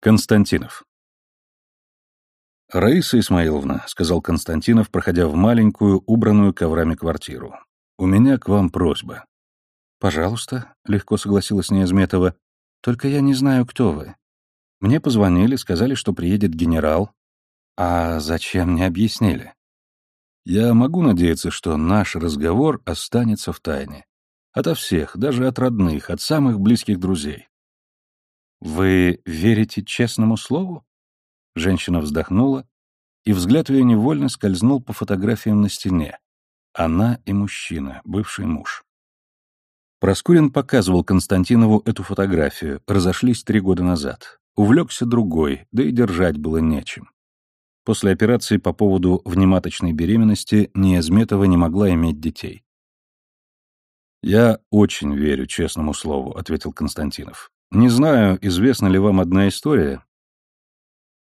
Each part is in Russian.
Константинов. «Раиса Исмаиловна», — сказал Константинов, проходя в маленькую, убранную коврами квартиру, — «у меня к вам просьба». «Пожалуйста», — легко согласилась Неизметова, — «только я не знаю, кто вы. Мне позвонили, сказали, что приедет генерал. А зачем не объяснили?» «Я могу надеяться, что наш разговор останется в тайне. Ото всех, даже от родных, от самых близких друзей. «Вы верите честному слову?» Женщина вздохнула, и взгляд ее невольно скользнул по фотографиям на стене. Она и мужчина, бывший муж. Проскурин показывал Константинову эту фотографию, разошлись три года назад. Увлекся другой, да и держать было нечем. После операции по поводу внематочной беременности Неязметова не могла иметь детей. «Я очень верю честному слову», — ответил Константинов. Не знаю, известна ли вам одна история.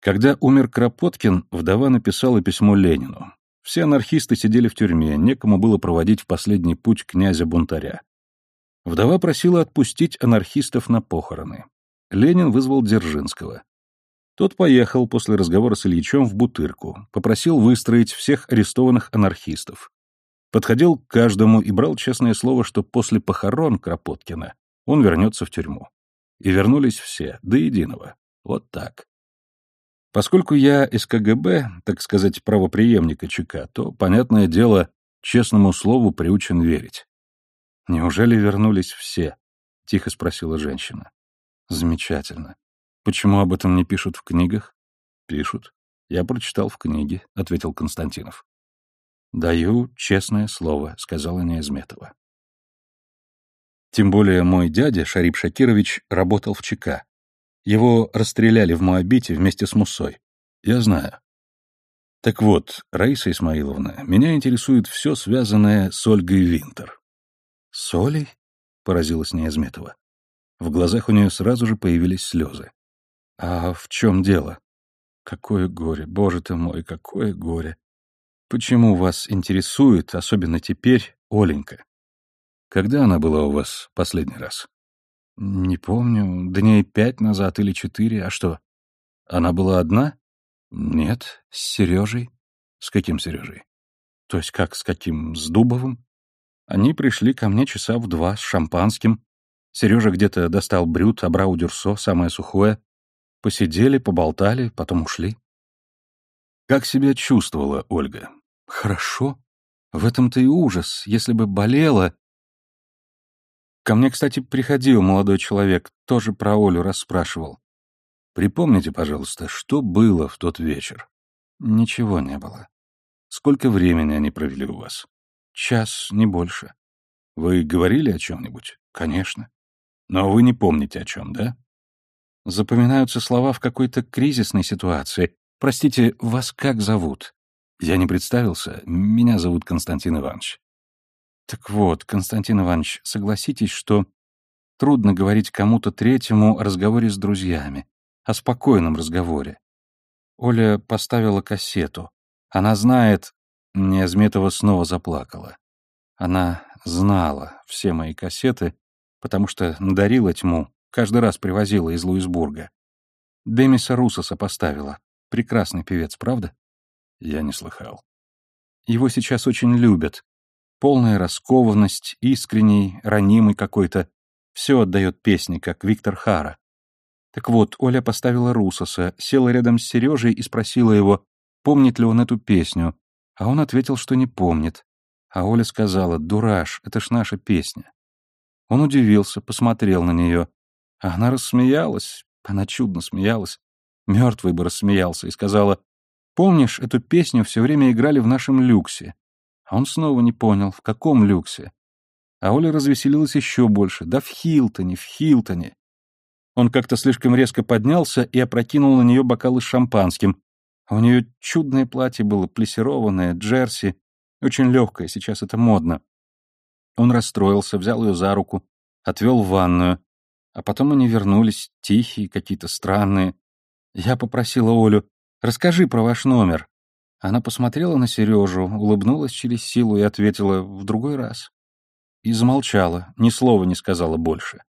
Когда умер Кропоткин, вдова написала письмо Ленину. Все анархисты сидели в тюрьме, некому было проводить в последний путь князя-бунтаря. Вдова просила отпустить анархистов на похороны. Ленин вызвал Дзержинского. Тот поехал после разговора с Ильичем в Бутырку, попросил выстроить всех арестованных анархистов. Подходил к каждому и брал честное слово, что после похорон Кропоткина он вернется в тюрьму. И вернулись все, до единого. Вот так. Поскольку я из КГБ, так сказать, правопреемника ЧК, то, понятное дело, честному слову приучен верить. «Неужели вернулись все?» — тихо спросила женщина. «Замечательно. Почему об этом не пишут в книгах?» «Пишут. Я прочитал в книге», — ответил Константинов. «Даю честное слово», — сказала Неизметова. Тем более мой дядя, Шарип Шакирович, работал в ЧК. Его расстреляли в Моабите вместе с Мусой. Я знаю. Так вот, Раиса Исмаиловна, меня интересует все, связанное с Ольгой Винтер. С Олей? Поразилась Неязметова. В глазах у нее сразу же появились слезы. А в чем дело? Какое горе, боже ты мой, какое горе. Почему вас интересует, особенно теперь, Оленька? Когда она была у вас последний раз? Не помню, дней пять назад или четыре, а что? Она была одна? Нет, с Сережей. С каким Сережей? То есть как с каким? С Дубовым? Они пришли ко мне часа в два с шампанским. Сережа где-то достал брют, брау дюрсо, самое сухое. Посидели, поболтали, потом ушли. Как себя чувствовала Ольга? Хорошо. В этом-то и ужас. Если бы болела, Ко мне, кстати, приходил молодой человек, тоже про Олю расспрашивал. Припомните, пожалуйста, что было в тот вечер? Ничего не было. Сколько времени они провели у вас? Час, не больше. Вы говорили о чем-нибудь? Конечно. Но вы не помните о чем, да? Запоминаются слова в какой-то кризисной ситуации. Простите, вас как зовут? Я не представился. Меня зовут Константин Иванович. Так вот, Константин Иванович, согласитесь, что трудно говорить кому-то третьему о разговоре с друзьями, о спокойном разговоре. Оля поставила кассету. Она знает... Неазметова снова заплакала. Она знала все мои кассеты, потому что надарила тьму, каждый раз привозила из Луисбурга. Демиса Русоса поставила. Прекрасный певец, правда? Я не слыхал. Его сейчас очень любят. Полная раскованность, искренний, ранимый какой-то. Все отдает песне, как Виктор Хара. Так вот, Оля поставила Русоса, села рядом с Сережей и спросила его, помнит ли он эту песню. А он ответил, что не помнит. А Оля сказала, «Дураш, это ж наша песня». Он удивился, посмотрел на нее. А она рассмеялась, она чудно смеялась. Мертвый бы рассмеялся и сказала, «Помнишь, эту песню все время играли в нашем люксе? А он снова не понял, в каком люксе. А Оля развеселилась еще больше. Да в Хилтоне, в Хилтоне. Он как-то слишком резко поднялся и опрокинул на нее бокалы с шампанским. А у нее чудное платье было, плессированное, джерси. Очень легкое, сейчас это модно. Он расстроился, взял ее за руку, отвел в ванную. А потом они вернулись, тихие, какие-то странные. Я попросила Олю, расскажи про ваш номер. Она посмотрела на Сережу, улыбнулась через силу и ответила «в другой раз». И замолчала, ни слова не сказала больше.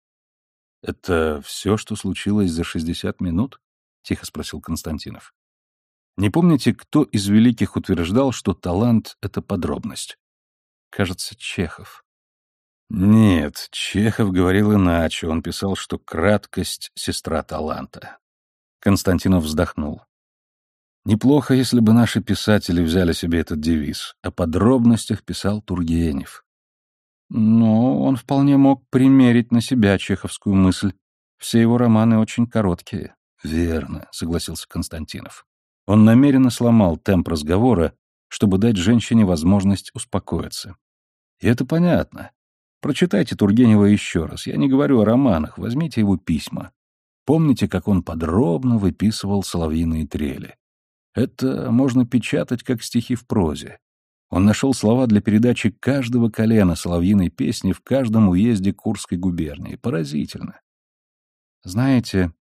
«Это все, что случилось за шестьдесят минут?» тихо спросил Константинов. Не помните, кто из великих утверждал, что талант — это подробность? Кажется, Чехов. Нет, Чехов говорил иначе. Он писал, что краткость — сестра таланта. Константинов вздохнул. Неплохо, если бы наши писатели взяли себе этот девиз. О подробностях писал Тургенев. Но он вполне мог примерить на себя чеховскую мысль. Все его романы очень короткие. Верно, согласился Константинов. Он намеренно сломал темп разговора, чтобы дать женщине возможность успокоиться. И это понятно. Прочитайте Тургенева еще раз. Я не говорю о романах, возьмите его письма. Помните, как он подробно выписывал соловьиные трели? Это можно печатать как стихи в прозе. Он нашел слова для передачи каждого колена соловьиной песни в каждом уезде Курской губернии. Поразительно. Знаете,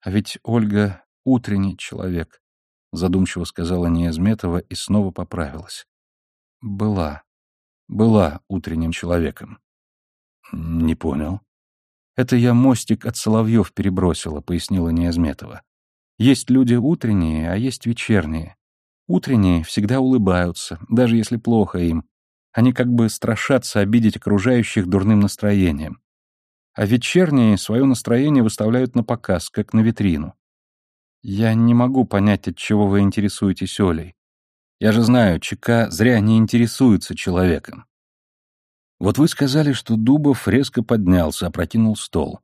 а ведь Ольга утренний человек, задумчиво сказала Неязметова и снова поправилась. Была. Была утренним человеком. Не понял. Это я мостик от Соловьев перебросила, пояснила Неязметова. Есть люди утренние, а есть вечерние. Утренние всегда улыбаются, даже если плохо им. Они как бы страшатся обидеть окружающих дурным настроением. А вечерние свое настроение выставляют на показ, как на витрину. Я не могу понять, от чего вы интересуетесь Олей. Я же знаю, ЧК зря не интересуется человеком. Вот вы сказали, что Дубов резко поднялся, опрокинул стол.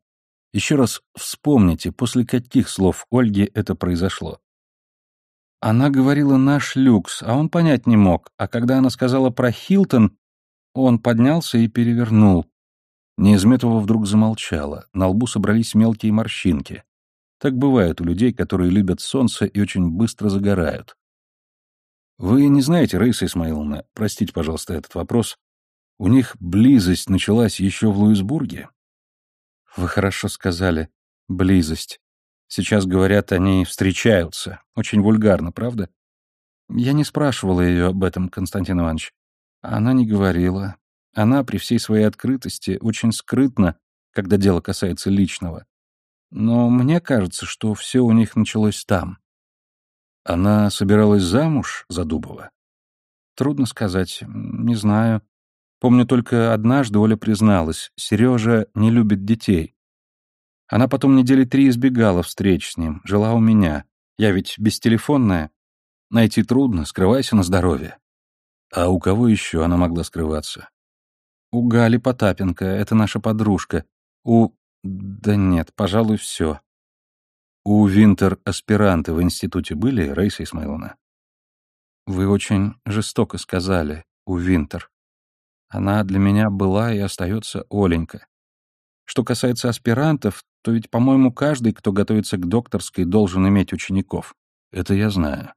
Еще раз вспомните, после каких слов Ольги это произошло. Она говорила «наш люкс», а он понять не мог, а когда она сказала про Хилтон, он поднялся и перевернул. Неизметова вдруг замолчала, на лбу собрались мелкие морщинки. Так бывает у людей, которые любят солнце и очень быстро загорают. Вы не знаете, Раиса Исмаиловна, простите, пожалуйста, этот вопрос, у них близость началась еще в Луисбурге? Вы хорошо сказали. Близость. Сейчас говорят, они встречаются. Очень вульгарно, правда? Я не спрашивала ее об этом, Константин Иванович. Она не говорила. Она при всей своей открытости очень скрытна, когда дело касается личного. Но мне кажется, что все у них началось там. Она собиралась замуж за Дубова? Трудно сказать. Не знаю. Помню, только однажды Оля призналась, Сережа не любит детей. Она потом недели три избегала встреч с ним, жила у меня. Я ведь бестелефонная. Найти трудно, скрывайся на здоровье. А у кого еще она могла скрываться? У Гали Потапенко, это наша подружка. У... Да нет, пожалуй, все. У Винтер аспиранты в институте были, Раиса Исмаиловна? Вы очень жестоко сказали, у Винтер. Она для меня была и остается Оленька. Что касается аспирантов, то ведь, по-моему, каждый, кто готовится к докторской, должен иметь учеников. Это я знаю.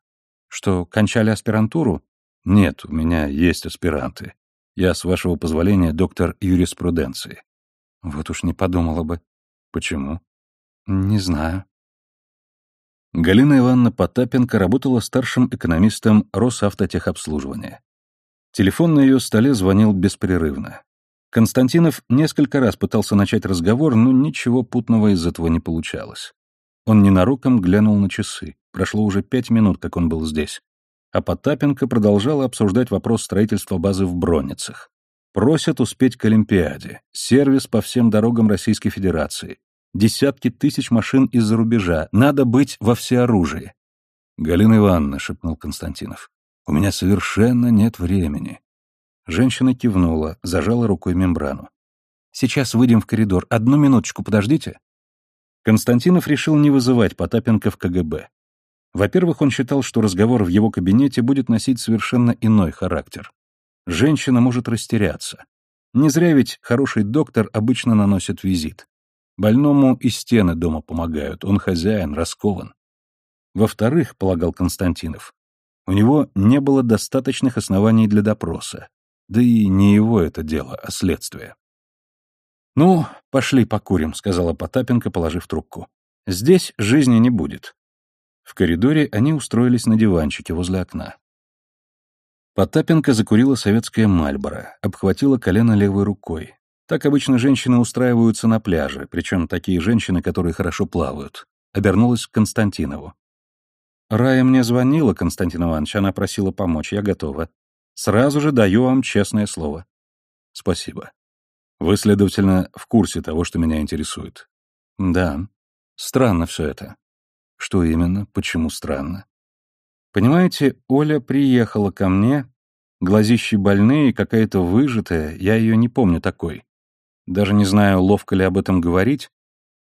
Что, кончали аспирантуру? Нет, у меня есть аспиранты. Я, с вашего позволения, доктор юриспруденции. Вот уж не подумала бы. Почему? Не знаю. Галина Ивановна Потапенко работала старшим экономистом Росавтотехобслуживания. Телефон на ее столе звонил беспрерывно. Константинов несколько раз пытался начать разговор, но ничего путного из этого не получалось. Он ненароком глянул на часы. Прошло уже пять минут, как он был здесь. А Потапенко продолжала обсуждать вопрос строительства базы в Бронницах. Просят успеть к Олимпиаде. Сервис по всем дорогам Российской Федерации. Десятки тысяч машин из-за рубежа. Надо быть во всеоружии. «Галина Ивановна», — шепнул Константинов, у меня совершенно нет времени. Женщина кивнула, зажала рукой мембрану. Сейчас выйдем в коридор. Одну минуточку, подождите. Константинов решил не вызывать Потапенко в КГБ. Во-первых, он считал, что разговор в его кабинете будет носить совершенно иной характер. Женщина может растеряться. Не зря ведь хороший доктор обычно наносит визит. Больному и стены дома помогают, он хозяин, раскован. Во-вторых, полагал Константинов, у него не было достаточных оснований для допроса. Да и не его это дело, а следствие. «Ну, пошли покурим», — сказала Потапенко, положив трубку. «Здесь жизни не будет». В коридоре они устроились на диванчике возле окна. Потапенко закурила советская мальборо, обхватила колено левой рукой. Так обычно женщины устраиваются на пляже, причем такие женщины, которые хорошо плавают. обернулась к Константинову. «Рая мне звонила, Константин Иванович, она просила помочь, я готова. Сразу же даю вам честное слово». «Спасибо. Вы, следовательно, в курсе того, что меня интересует?» «Да. Странно все это». «Что именно? Почему странно?» «Понимаете, Оля приехала ко мне, глазищи больные, какая-то выжатая, я ее не помню такой. Даже не знаю, ловко ли об этом говорить.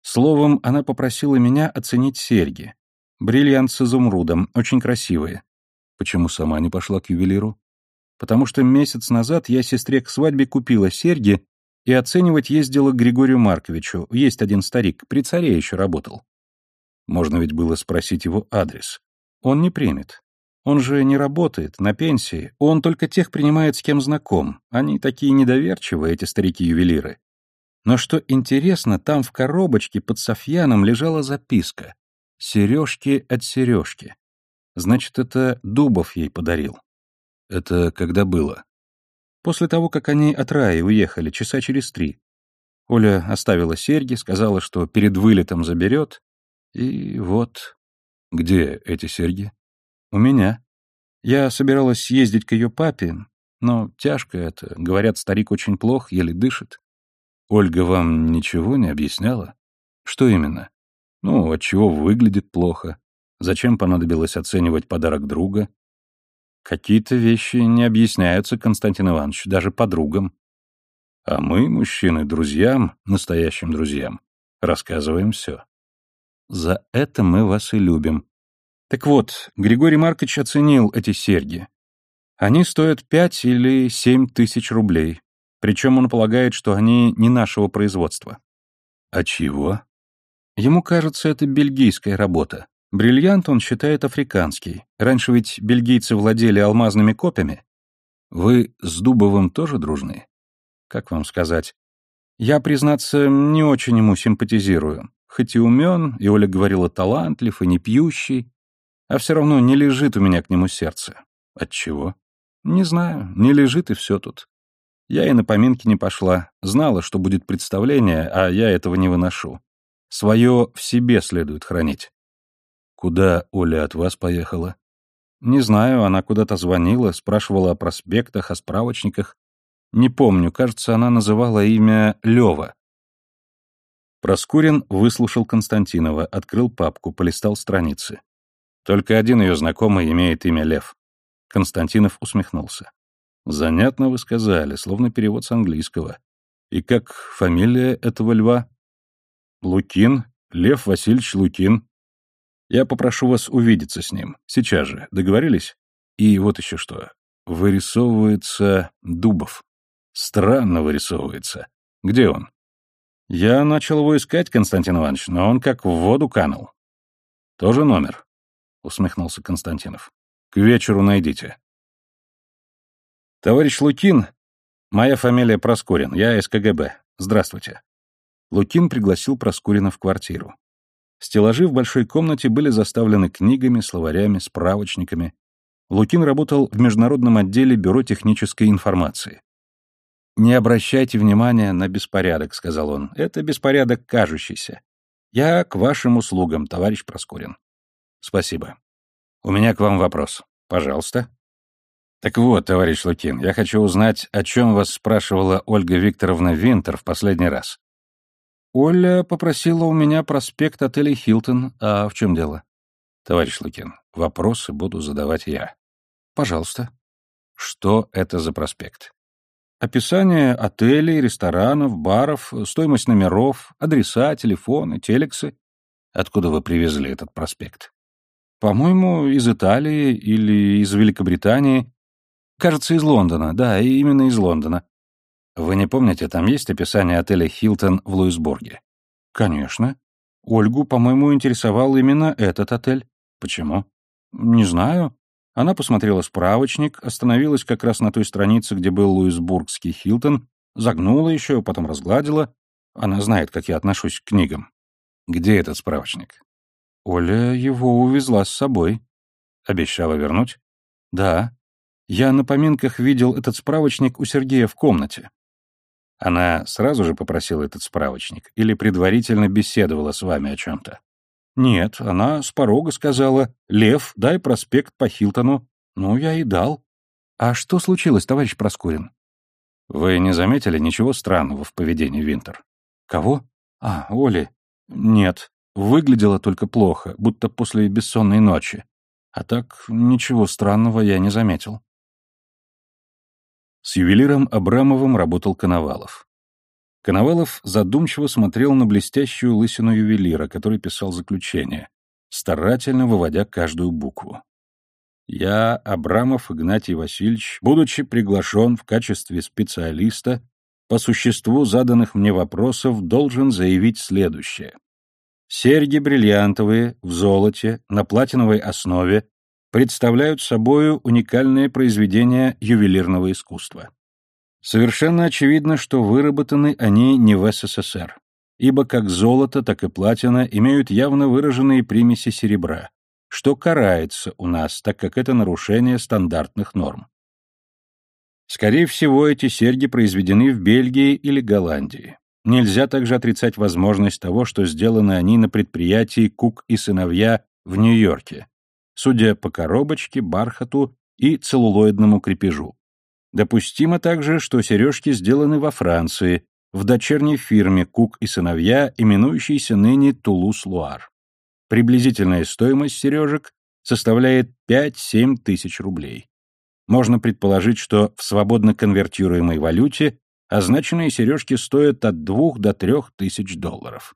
Словом, она попросила меня оценить серьги. Бриллиант с изумрудом, очень красивые. Почему сама не пошла к ювелиру? Потому что месяц назад я сестре к свадьбе купила серьги и оценивать ездила к Григорию Марковичу. Есть один старик, при царе еще работал. Можно ведь было спросить его адрес. Он не примет. Он же не работает, на пенсии. Он только тех принимает, с кем знаком. Они такие недоверчивые, эти старики-ювелиры. Но что интересно, там в коробочке под Софьяном лежала записка. «Сережки от сережки». Значит, это Дубов ей подарил. Это когда было? После того, как они от Раи уехали, часа через три. Оля оставила серьги, сказала, что перед вылетом заберет. И вот... Где эти серьги? У меня. Я собиралась съездить к ее папе, но тяжко это. Говорят, старик очень плох, еле дышит. Ольга вам ничего не объясняла? Что именно? Ну, отчего выглядит плохо? Зачем понадобилось оценивать подарок друга? Какие-то вещи не объясняются, Константин Иванович, даже подругам. А мы, мужчины, друзьям, настоящим друзьям, рассказываем все. За это мы вас и любим, так вот, Григорий Маркович оценил эти серьги. Они стоят пять или семь тысяч рублей. Причем он полагает, что они не нашего производства. А чего? Ему кажется, это бельгийская работа. Бриллиант он считает африканский. Раньше ведь бельгийцы владели алмазными копьями. Вы с Дубовым тоже дружны? Как вам сказать? Я, признаться, не очень ему симпатизирую. Хоть и умен, и Оля говорила талантлив, и не пьющий, а все равно не лежит у меня к нему сердце. Отчего? Не знаю, не лежит и все тут. Я и на поминки не пошла, знала, что будет представление, а я этого не выношу. Свое в себе следует хранить. Куда Оля от вас поехала? Не знаю, она куда-то звонила, спрашивала о проспектах, о справочниках. Не помню, кажется, она называла имя Лева. Проскурин выслушал Константинова, открыл папку, полистал страницы. Только один ее знакомый имеет имя Лев. Константинов усмехнулся. Занятно вы сказали, словно перевод с английского. И как фамилия этого льва? Лукин, Лев Васильевич Лукин. Я попрошу вас увидеться с ним. Сейчас же. Договорились? И вот еще что. Вырисовывается Дубов. Странно вырисовывается. Где он? Я начал его искать, Константин Иванович, но он как в воду канул. Тоже номер усмехнулся Константинов. К вечеру найдите. Товарищ Лукин, моя фамилия Проскурин, я из КГБ. Здравствуйте. Лукин пригласил Проскурина в квартиру. Стеллажи в большой комнате были заставлены книгами, словарями, справочниками. Лукин работал в международном отделе Бюро технической информации. «Не обращайте внимания на беспорядок», — сказал он. «Это беспорядок кажущийся. Я к вашим услугам, товарищ Проскурин. Спасибо. У меня к вам вопрос. Пожалуйста. Так вот, товарищ Лукин, я хочу узнать, о чем вас спрашивала Ольга Викторовна Винтер в последний раз. Оля попросила у меня проспект отеля «Хилтон». А в чем дело? Товарищ Лукин, вопросы буду задавать я. Пожалуйста. Что это за проспект? Описание отелей, ресторанов, баров, стоимость номеров, адреса, телефоны, телексы. Откуда вы привезли этот проспект? По-моему, из Италии или из Великобритании. Кажется, из Лондона. Да, именно из Лондона. Вы не помните, там есть описание отеля «Хилтон» в Луисбурге? Конечно. Ольгу, по-моему, интересовал именно этот отель. Почему? Не знаю. Она посмотрела справочник, остановилась как раз на той странице, где был Луисбургский Хилтон, загнула еще, потом разгладила. Она знает, как я отношусь к книгам. Где этот справочник? Оля его увезла с собой. Обещала вернуть? Да. Я на поминках видел этот справочник у Сергея в комнате. Она сразу же попросила этот справочник или предварительно беседовала с вами о чем-то? Нет, она с порога сказала, «Лев, дай проспект по Хилтону». Ну, я и дал. А что случилось, товарищ Проскурин? Вы не заметили ничего странного в поведении Винтер? Кого? А, Оли. Нет, выглядела только плохо, будто после бессонной ночи. А так, ничего странного я не заметил. С ювелиром Абрамовым работал Коновалов. Коновалов задумчиво смотрел на блестящую лысину ювелира, который писал заключение, старательно выводя каждую букву. Я, Абрамов Игнатий Васильевич, будучи приглашен в качестве специалиста, по существу заданных мне вопросов должен заявить следующее. Серьги бриллиантовые, в золоте, на платиновой основе, представляют собою уникальное произведение ювелирного искусства. Совершенно очевидно, что выработаны они не в СССР, ибо как золото, так и платина имеют явно выраженные примеси серебра, что карается у нас, так как это нарушение стандартных норм. Скорее всего, эти серьги произведены в Бельгии или Голландии. Нельзя также отрицать возможность того, что сделаны они на предприятии Кук и сыновья в Нью-Йорке, судя по коробочке, бархату и целлулоидному крепежу. Допустимо также, что сережки сделаны во Франции, в дочерней фирме Кук и сыновья, именующейся ныне Тулус-Луар. Приблизительная стоимость сережек составляет 5-7 тысяч рублей. Можно предположить, что в свободно конвертируемой валюте означенные сережки стоят от 2 до 3 тысяч долларов.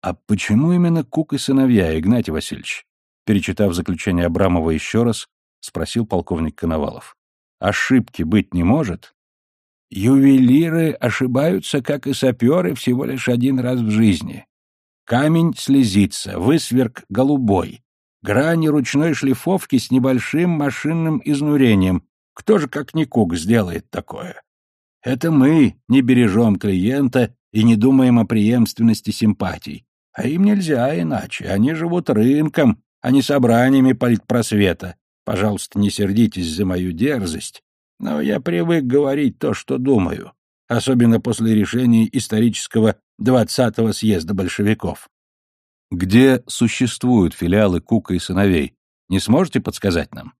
А почему именно Кук и сыновья, Игнатий Васильевич? Перечитав заключение Абрамова еще раз, спросил полковник Коновалов. Ошибки быть не может? Ювелиры ошибаются, как и саперы, всего лишь один раз в жизни. Камень слезится, высверк голубой. Грани ручной шлифовки с небольшим машинным изнурением. Кто же, как ни Кук, сделает такое? Это мы не бережем клиента и не думаем о преемственности симпатий. А им нельзя иначе. Они живут рынком, а не собраниями политпросвета. Пожалуйста, не сердитесь за мою дерзость, но я привык говорить то, что думаю, особенно после решений исторического двадцатого съезда большевиков. Где существуют филиалы Кука и сыновей? Не сможете подсказать нам?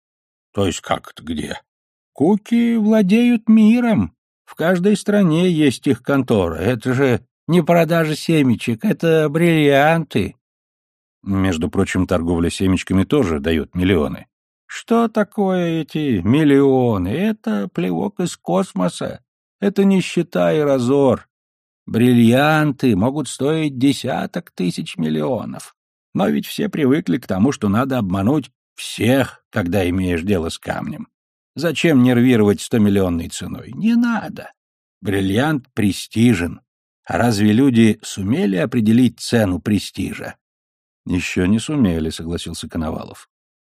То есть как это где? Куки владеют миром. В каждой стране есть их контора. Это же не продажа семечек, это бриллианты. Между прочим, торговля семечками тоже дает миллионы. Что такое эти миллионы? Это плевок из космоса. Это нищета и разор. Бриллианты могут стоить десяток тысяч миллионов. Но ведь все привыкли к тому, что надо обмануть всех, когда имеешь дело с камнем. Зачем нервировать стомиллионной ценой? Не надо. Бриллиант престижен. А разве люди сумели определить цену престижа? Еще не сумели, согласился Коновалов.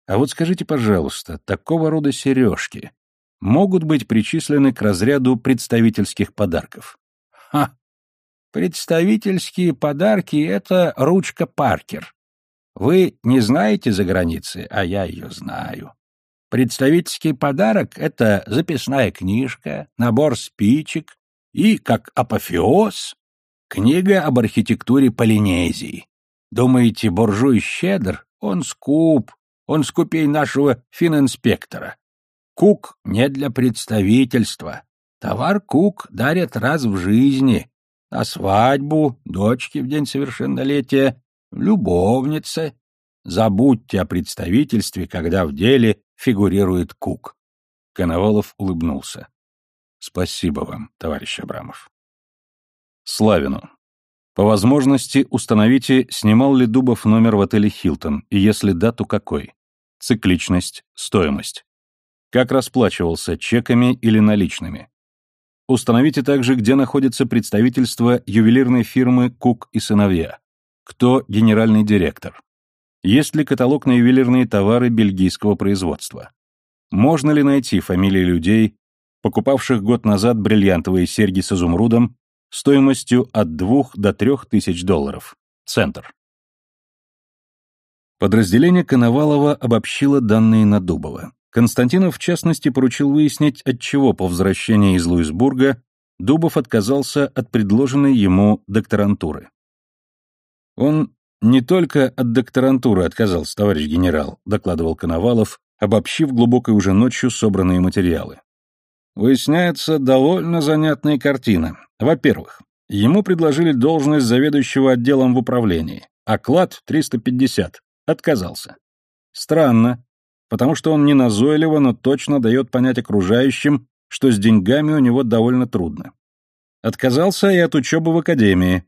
А вот скажите, пожалуйста, такого рода сережки могут быть причислены к разряду представительских подарков? Ха! Представительские подарки — это ручка Паркер. Вы не знаете за границей, а я ее знаю. Представительский подарок — это записная книжка, набор спичек и, как апофеоз, книга об архитектуре Полинезии. Думаете, буржуй щедр? Он скуп, он скупей нашего фининспектора. Кук не для представительства. Товар Кук дарят раз в жизни. На свадьбу, дочке в день совершеннолетия, любовнице. Забудьте о представительстве, когда в деле фигурирует Кук. Коновалов улыбнулся. Спасибо вам, товарищ Абрамов. Славину. По возможности установите, снимал ли Дубов номер в отеле «Хилтон», и если да, то какой цикличность, стоимость. Как расплачивался, чеками или наличными. Установите также, где находится представительство ювелирной фирмы «Кук и сыновья». Кто генеральный директор? Есть ли каталог на ювелирные товары бельгийского производства? Можно ли найти фамилии людей, покупавших год назад бриллиантовые серьги с изумрудом стоимостью от 2 до 3 тысяч долларов? Центр. Подразделение Коновалова обобщило данные на Дубова. Константинов, в частности, поручил выяснить, отчего по возвращении из Луисбурга Дубов отказался от предложенной ему докторантуры. Он Не только от докторантуры отказался товарищ генерал, докладывал Коновалов, обобщив глубокой уже ночью собранные материалы. Выясняется довольно занятная картина. Во-первых, ему предложили должность заведующего отделом в управлении. Оклад 350. Отказался. Странно, потому что он не назойливо, но точно дает понять окружающим, что с деньгами у него довольно трудно. Отказался и от учебы в академии.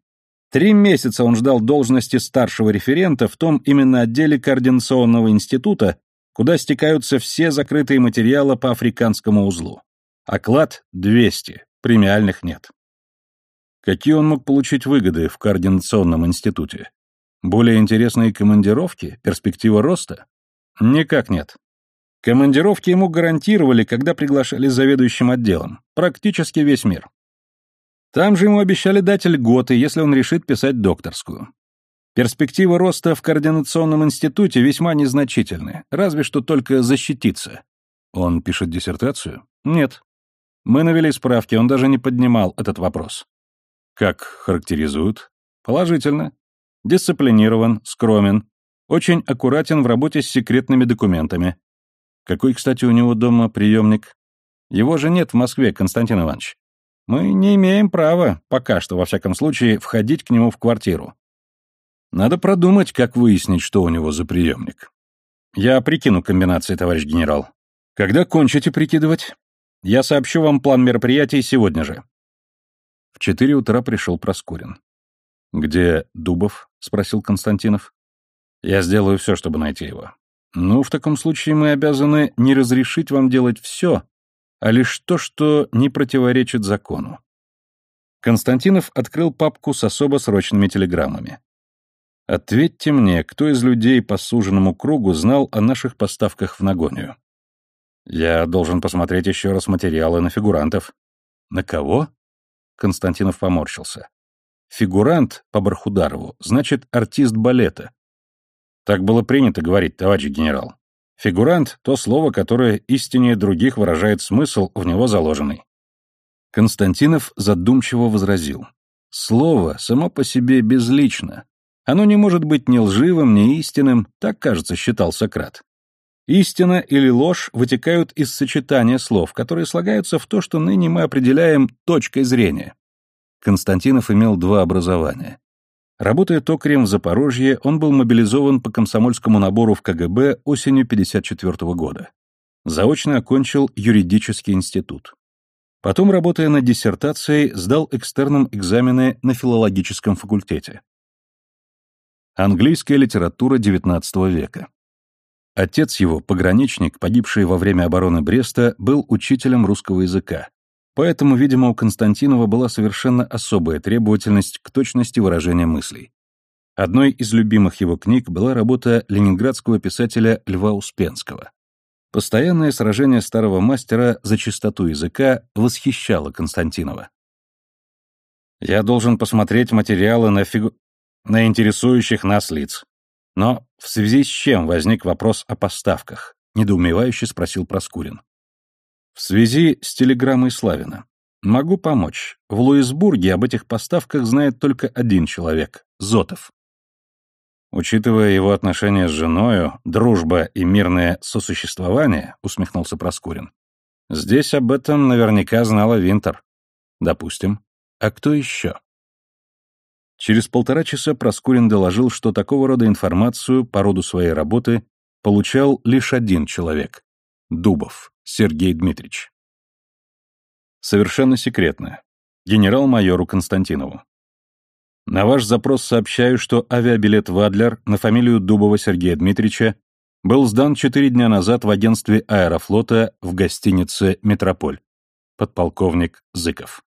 Три месяца он ждал должности старшего референта в том именно отделе Координационного института, куда стекаются все закрытые материалы по африканскому узлу. Оклад — 200, премиальных нет. Какие он мог получить выгоды в Координационном институте? Более интересные командировки? Перспектива роста? Никак нет. Командировки ему гарантировали, когда приглашали заведующим отделом. Практически весь мир. Там же ему обещали дать льготы, если он решит писать докторскую. Перспективы роста в Координационном институте весьма незначительны, разве что только защититься. Он пишет диссертацию? Нет. Мы навели справки, он даже не поднимал этот вопрос. Как характеризуют? Положительно. Дисциплинирован, скромен, очень аккуратен в работе с секретными документами. Какой, кстати, у него дома приемник? Его же нет в Москве, Константин Иванович. Мы не имеем права, пока что, во всяком случае, входить к нему в квартиру. Надо продумать, как выяснить, что у него за приемник. Я прикину комбинации, товарищ генерал. Когда кончите прикидывать? Я сообщу вам план мероприятий сегодня же. В четыре утра пришел Проскурин. «Где Дубов?» — спросил Константинов. Я сделаю все, чтобы найти его. Ну, в таком случае мы обязаны не разрешить вам делать все, а лишь то, что не противоречит закону. Константинов открыл папку с особо срочными телеграммами. Ответьте мне, кто из людей по суженному кругу знал о наших поставках в Нагонию? Я должен посмотреть еще раз материалы на фигурантов. На кого? Константинов поморщился. Фигурант по Бархударову значит артист балета. Так было принято говорить, товарищ генерал. Фигурант — то слово, которое истиннее других выражает смысл, в него заложенный. Константинов задумчиво возразил. Слово само по себе безлично. Оно не может быть ни лживым, ни истинным, так, кажется, считал Сократ. Истина или ложь вытекают из сочетания слов, которые слагаются в то, что ныне мы определяем точкой зрения. Константинов имел два образования. Работая токарем в Запорожье, он был мобилизован по комсомольскому набору в КГБ осенью 1954 года. Заочно окончил юридический институт. Потом, работая над диссертацией, сдал экстерном экзамены на филологическом факультете. Английская литература XIX века. Отец его, пограничник, погибший во время обороны Бреста, был учителем русского языка, Поэтому, видимо, у Константинова была совершенно особая требовательность к точности выражения мыслей. Одной из любимых его книг была работа ленинградского писателя Льва Успенского. Постоянное сражение старого мастера за чистоту языка восхищало Константинова. «Я должен посмотреть материалы на, фигу... на интересующих нас лиц. Но в связи с чем возник вопрос о поставках?» — недоумевающе спросил Проскурин. В связи с телеграммой Славина. Могу помочь. В Луисбурге об этих поставках знает только один человек — Зотов. Учитывая его отношения с женою, дружба и мирное сосуществование, усмехнулся Проскурин. Здесь об этом наверняка знала Винтер. Допустим. А кто еще? Через полтора часа Проскурин доложил, что такого рода информацию по роду своей работы получал лишь один человек — Дубов. Сергей Дмитриевич. Совершенно секретно. Генерал-майору Константинову. На ваш запрос сообщаю, что авиабилет «Вадлер» на фамилию Дубова Сергея Дмитриевича был сдан четыре дня назад в агентстве аэрофлота в гостинице «Метрополь». Подполковник Зыков.